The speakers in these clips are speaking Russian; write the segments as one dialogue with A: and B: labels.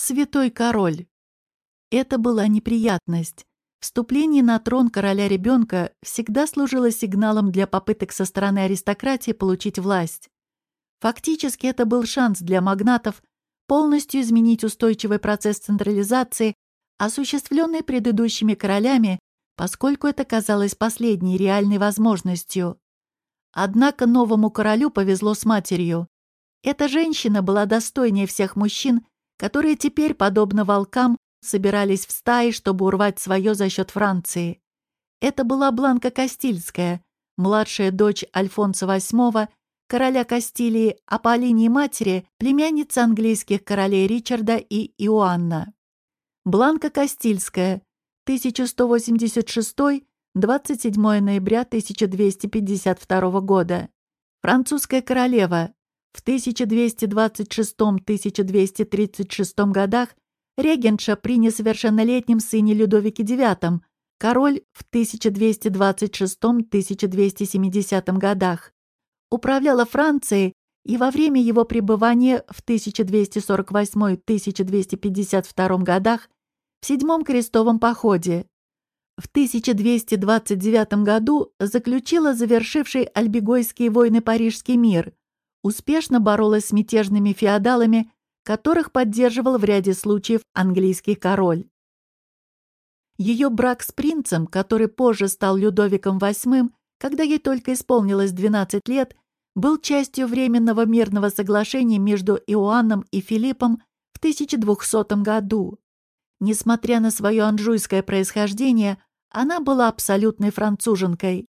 A: Святой король. Это была неприятность. Вступление на трон короля-ребенка всегда служило сигналом для попыток со стороны аристократии получить власть. Фактически это был шанс для магнатов полностью изменить устойчивый процесс централизации, осуществленный предыдущими королями, поскольку это казалось последней реальной возможностью. Однако новому королю повезло с матерью. Эта женщина была достойнее всех мужчин, которые теперь, подобно волкам, собирались в стаи, чтобы урвать свое за счет Франции. Это была Бланка Кастильская, младшая дочь Альфонса VIII, короля Кастилии, а по линии матери – племянница английских королей Ричарда и Иоанна. Бланка Кастильская, 1186 27 ноября 1252 года. Французская королева. В 1226-1236 годах регенша при несовершеннолетнем сыне Людовике IX, король в 1226-1270 годах. Управляла Францией и во время его пребывания в 1248-1252 годах в Седьмом крестовом походе. В 1229 году заключила завершивший Альбегойские войны Парижский мир, успешно боролась с мятежными феодалами, которых поддерживал в ряде случаев английский король. Ее брак с принцем, который позже стал Людовиком VIII, когда ей только исполнилось 12 лет, был частью Временного мирного соглашения между Иоанном и Филиппом в 1200 году. Несмотря на свое анжуйское происхождение, она была абсолютной француженкой.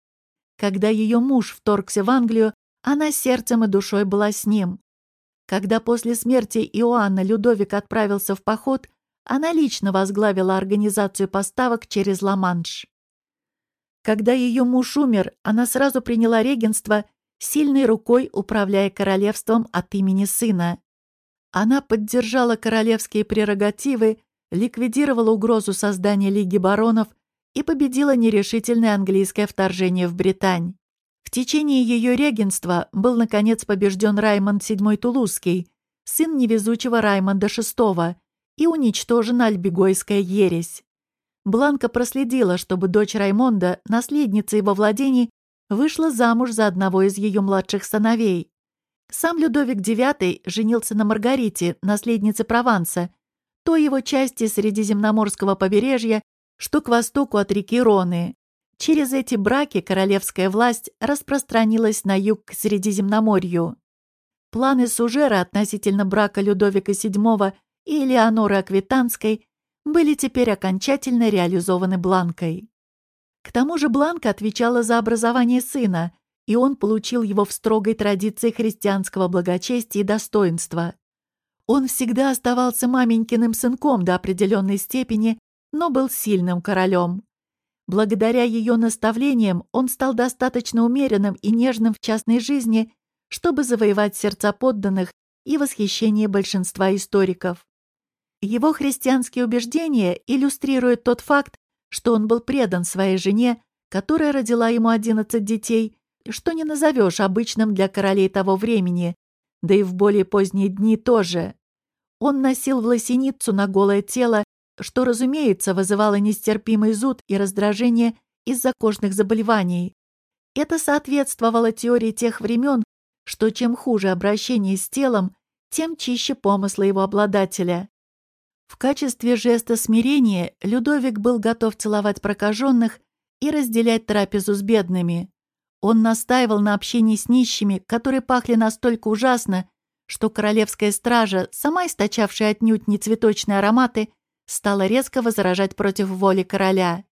A: Когда ее муж вторгся в Англию, она сердцем и душой была с ним. Когда после смерти Иоанна Людовик отправился в поход, она лично возглавила организацию поставок через Ла-Манш. Когда ее муж умер, она сразу приняла регенство, сильной рукой управляя королевством от имени сына. Она поддержала королевские прерогативы, ликвидировала угрозу создания Лиги баронов и победила нерешительное английское вторжение в Британь. В течение ее регенства был, наконец, побежден Раймонд VII Тулузский, сын невезучего Раймонда VI, и уничтожена Альбегойская ересь. Бланка проследила, чтобы дочь Раймонда, наследница его владений, вышла замуж за одного из ее младших сыновей. Сам Людовик IX женился на Маргарите, наследнице Прованса, той его части Средиземноморского побережья, что к востоку от реки Роны. Через эти браки королевская власть распространилась на юг к Средиземноморью. Планы Сужера относительно брака Людовика VII и Элеоноры Аквитанской были теперь окончательно реализованы Бланкой. К тому же Бланка отвечала за образование сына, и он получил его в строгой традиции христианского благочестия и достоинства. Он всегда оставался маменькиным сынком до определенной степени, но был сильным королем. Благодаря ее наставлениям он стал достаточно умеренным и нежным в частной жизни, чтобы завоевать сердца подданных и восхищение большинства историков. Его христианские убеждения иллюстрируют тот факт, что он был предан своей жене, которая родила ему 11 детей, что не назовешь обычным для королей того времени, да и в более поздние дни тоже. Он носил власеницу на голое тело, что, разумеется, вызывало нестерпимый зуд и раздражение из-за кожных заболеваний. Это соответствовало теории тех времен, что чем хуже обращение с телом, тем чище помыслы его обладателя. В качестве жеста смирения Людовик был готов целовать прокаженных и разделять трапезу с бедными. Он настаивал на общении с нищими, которые пахли настолько ужасно, что королевская стража, сама источавшая отнюдь не цветочные ароматы, стала резко возражать против воли короля.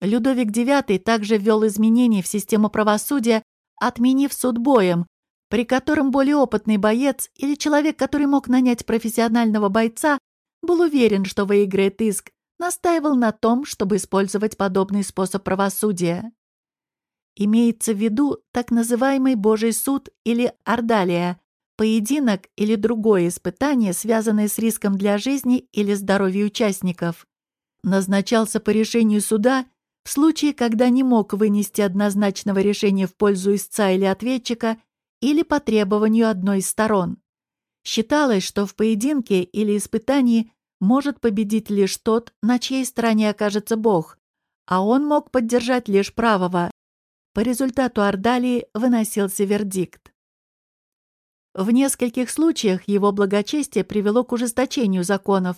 A: Людовик IX также ввел изменения в систему правосудия, отменив суд боем, при котором более опытный боец или человек, который мог нанять профессионального бойца, был уверен, что выиграет иск, настаивал на том, чтобы использовать подобный способ правосудия. Имеется в виду так называемый Божий суд или ордалия, Поединок или другое испытание, связанное с риском для жизни или здоровья участников, назначался по решению суда в случае, когда не мог вынести однозначного решения в пользу истца или ответчика или по требованию одной из сторон. Считалось, что в поединке или испытании может победить лишь тот, на чьей стороне окажется Бог, а он мог поддержать лишь правого. По результату Ордалии выносился вердикт. В нескольких случаях его благочестие привело к ужесточению законов.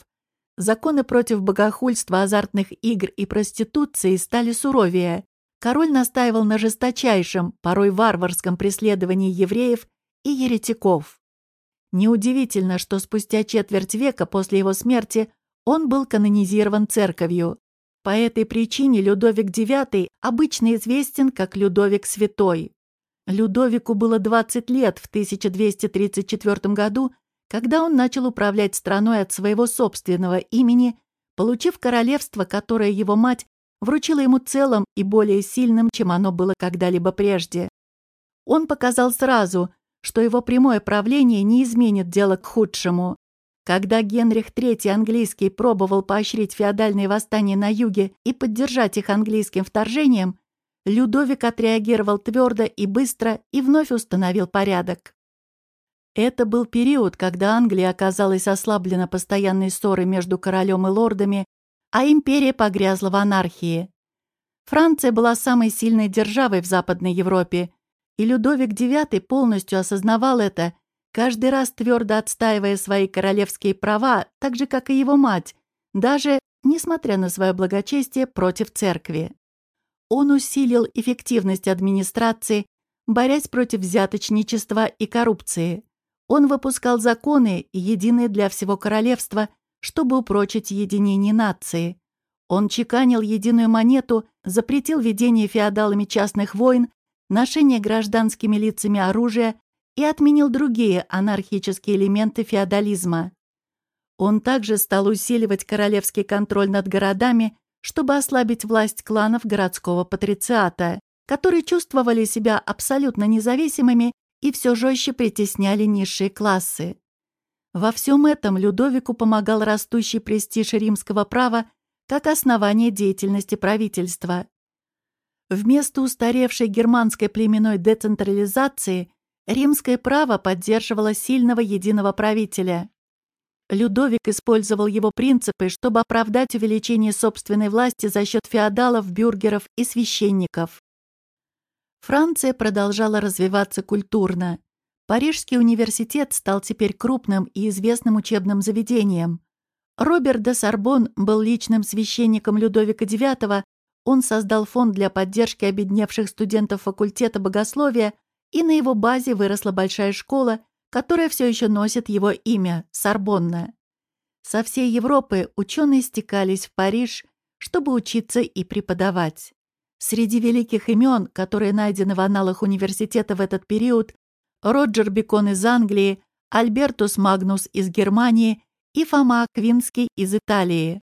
A: Законы против богохульства, азартных игр и проституции стали суровее. Король настаивал на жесточайшем, порой варварском преследовании евреев и еретиков. Неудивительно, что спустя четверть века после его смерти он был канонизирован церковью. По этой причине Людовик IX обычно известен как Людовик Святой. Людовику было 20 лет в 1234 году, когда он начал управлять страной от своего собственного имени, получив королевство, которое его мать вручила ему целым и более сильным, чем оно было когда-либо прежде. Он показал сразу, что его прямое правление не изменит дело к худшему. Когда Генрих III английский пробовал поощрить феодальные восстания на юге и поддержать их английским вторжением, Людовик отреагировал твердо и быстро и вновь установил порядок. Это был период, когда Англия оказалась ослаблена постоянной ссорой между королем и лордами, а империя погрязла в анархии. Франция была самой сильной державой в Западной Европе, и Людовик IX полностью осознавал это, каждый раз твердо отстаивая свои королевские права, так же, как и его мать, даже, несмотря на свое благочестие, против церкви. Он усилил эффективность администрации, борясь против взяточничества и коррупции. Он выпускал законы, единые для всего королевства, чтобы упрочить единение нации. Он чеканил единую монету, запретил ведение феодалами частных войн, ношение гражданскими лицами оружия и отменил другие анархические элементы феодализма. Он также стал усиливать королевский контроль над городами чтобы ослабить власть кланов городского патрициата, которые чувствовали себя абсолютно независимыми и все жестче притесняли низшие классы. Во всем этом Людовику помогал растущий престиж римского права как основание деятельности правительства. Вместо устаревшей германской племенной децентрализации римское право поддерживало сильного единого правителя. Людовик использовал его принципы, чтобы оправдать увеличение собственной власти за счет феодалов, бюргеров и священников. Франция продолжала развиваться культурно. Парижский университет стал теперь крупным и известным учебным заведением. Роберт де Сорбон был личным священником Людовика IX, он создал фонд для поддержки обедневших студентов факультета богословия, и на его базе выросла большая школа, которая все еще носит его имя – Сорбонна. Со всей Европы ученые стекались в Париж, чтобы учиться и преподавать. Среди великих имен, которые найдены в аналах университета в этот период, Роджер Бекон из Англии, Альбертус Магнус из Германии и Фома Аквинский из Италии.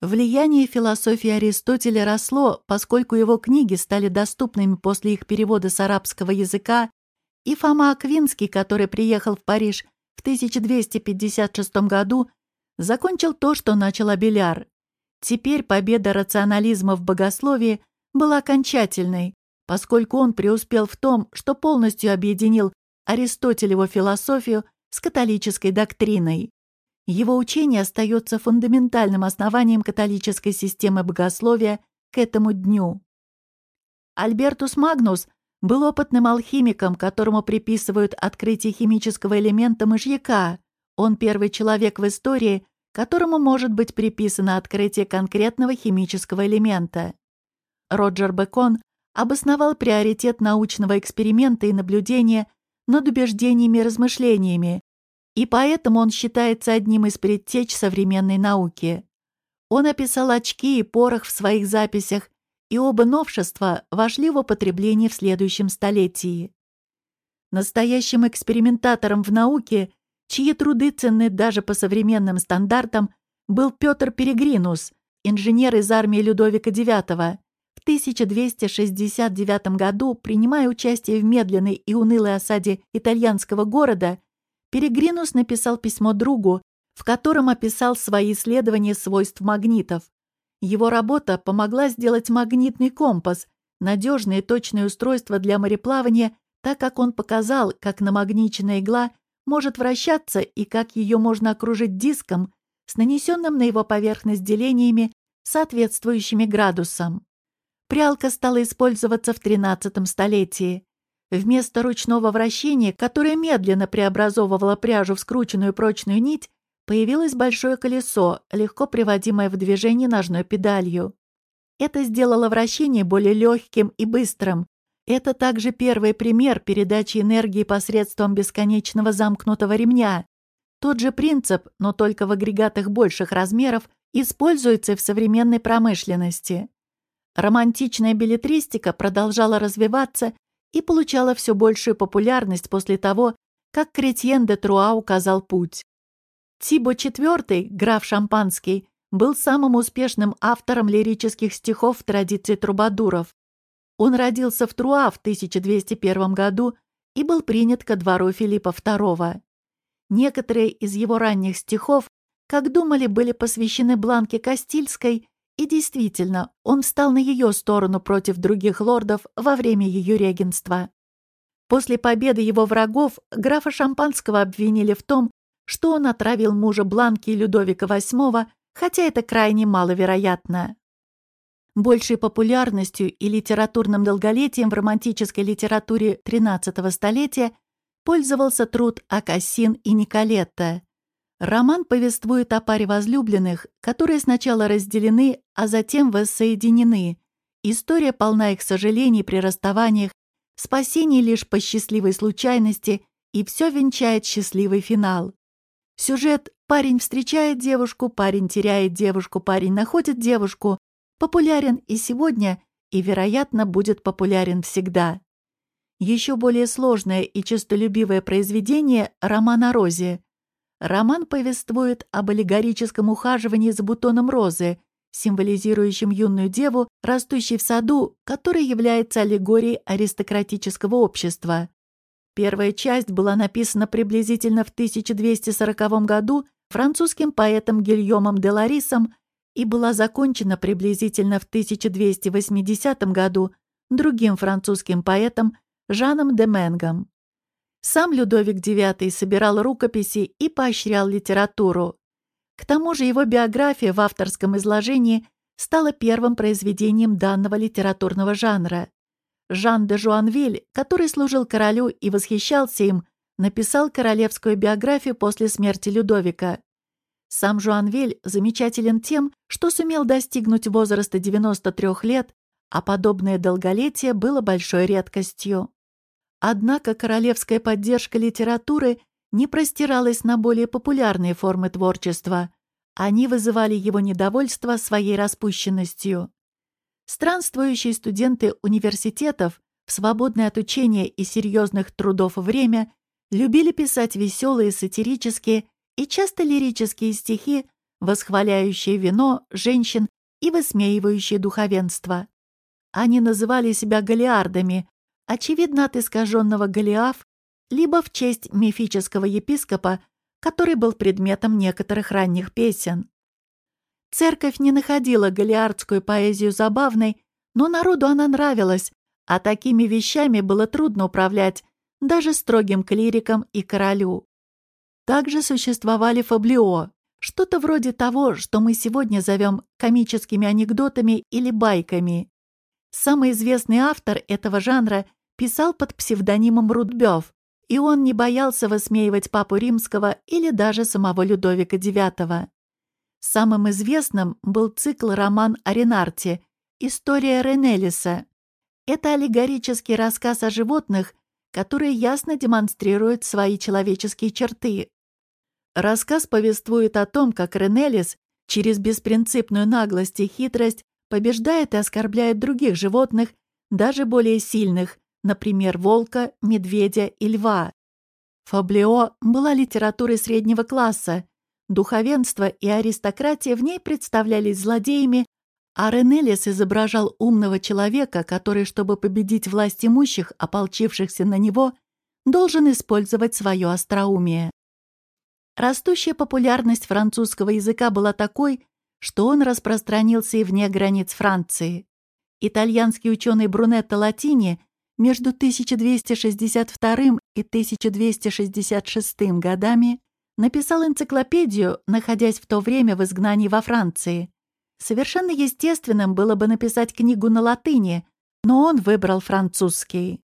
A: Влияние философии Аристотеля росло, поскольку его книги стали доступными после их перевода с арабского языка и Фома Аквинский, который приехал в Париж в 1256 году, закончил то, что начал Абеляр. Теперь победа рационализма в богословии была окончательной, поскольку он преуспел в том, что полностью объединил Аристотелеву философию с католической доктриной. Его учение остается фундаментальным основанием католической системы богословия к этому дню. Альбертус Магнус был опытным алхимиком, которому приписывают открытие химического элемента мышьяка. Он первый человек в истории, которому может быть приписано открытие конкретного химического элемента. Роджер Бекон обосновал приоритет научного эксперимента и наблюдения над убеждениями и размышлениями, и поэтому он считается одним из предтеч современной науки. Он описал очки и порох в своих записях и оба новшества вошли в употребление в следующем столетии. Настоящим экспериментатором в науке, чьи труды ценны даже по современным стандартам, был Петр Перегринус, инженер из армии Людовика IX. В 1269 году, принимая участие в медленной и унылой осаде итальянского города, Перегринус написал письмо другу, в котором описал свои исследования свойств магнитов. Его работа помогла сделать магнитный компас, надежное и точное устройство для мореплавания, так как он показал, как намагниченная игла может вращаться и как ее можно окружить диском с нанесенным на его поверхность делениями, соответствующими градусам. Прялка стала использоваться в XIII столетии. Вместо ручного вращения, которое медленно преобразовывало пряжу в скрученную прочную нить, появилось большое колесо, легко приводимое в движение ножной педалью. Это сделало вращение более легким и быстрым. Это также первый пример передачи энергии посредством бесконечного замкнутого ремня. Тот же принцип, но только в агрегатах больших размеров, используется в современной промышленности. Романтичная билетристика продолжала развиваться и получала все большую популярность после того, как Кретьен де Труа указал путь. Тибо IV, граф Шампанский, был самым успешным автором лирических стихов в традиции трубадуров. Он родился в Труа в 1201 году и был принят ко двору Филиппа II. Некоторые из его ранних стихов, как думали, были посвящены Бланке Кастильской, и действительно, он встал на ее сторону против других лордов во время ее регенства. После победы его врагов графа Шампанского обвинили в том, что он отравил мужа Бланки Людовика VIII хотя это крайне маловероятно. Большей популярностью и литературным долголетием в романтической литературе XIII столетия пользовался труд Акасин и Николетта. Роман повествует о паре возлюбленных, которые сначала разделены, а затем воссоединены. История полна их сожалений при расставаниях, спасений лишь по счастливой случайности, и все венчает счастливый финал. Сюжет «Парень встречает девушку, парень теряет девушку, парень находит девушку» популярен и сегодня, и, вероятно, будет популярен всегда. Еще более сложное и честолюбивое произведение – роман о розе. Роман повествует об аллегорическом ухаживании за бутоном розы, символизирующим юную деву, растущей в саду, который является аллегорией аристократического общества. Первая часть была написана приблизительно в 1240 году французским поэтом Гильомом де Ларисом и была закончена приблизительно в 1280 году другим французским поэтом Жаном де Менгом. Сам Людовик IX собирал рукописи и поощрял литературу. К тому же его биография в авторском изложении стала первым произведением данного литературного жанра. Жан де Жуанвиль, который служил королю и восхищался им, написал королевскую биографию после смерти Людовика. Сам Жуанвиль замечателен тем, что сумел достигнуть возраста 93 лет, а подобное долголетие было большой редкостью. Однако королевская поддержка литературы не простиралась на более популярные формы творчества. Они вызывали его недовольство своей распущенностью. Странствующие студенты университетов в свободное от учения и серьезных трудов время любили писать веселые, сатирические и часто лирические стихи, восхваляющие вино, женщин и высмеивающие духовенство. Они называли себя галиардами, очевидно от искаженного Голиаф, либо в честь мифического епископа, который был предметом некоторых ранних песен. Церковь не находила галиардскую поэзию забавной, но народу она нравилась, а такими вещами было трудно управлять даже строгим клирикам и королю. Также существовали фаблио, что-то вроде того, что мы сегодня зовем комическими анекдотами или байками. Самый известный автор этого жанра писал под псевдонимом Рудбёв, и он не боялся высмеивать папу римского или даже самого Людовика IX. Самым известным был цикл роман о Ренарте «История Ренелиса». Это аллегорический рассказ о животных, которые ясно демонстрируют свои человеческие черты. Рассказ повествует о том, как Ренелис через беспринципную наглость и хитрость побеждает и оскорбляет других животных, даже более сильных, например, волка, медведя и льва. Фаблео была литературой среднего класса, Духовенство и аристократия в ней представлялись злодеями, а Ренелис изображал умного человека, который, чтобы победить власть имущих, ополчившихся на него, должен использовать свое остроумие. Растущая популярность французского языка была такой, что он распространился и вне границ Франции. Итальянский ученый Брунетто Латини Между 1262 и 1266 годами написал энциклопедию, находясь в то время в изгнании во Франции. Совершенно естественным было бы написать книгу на латыни, но он выбрал французский.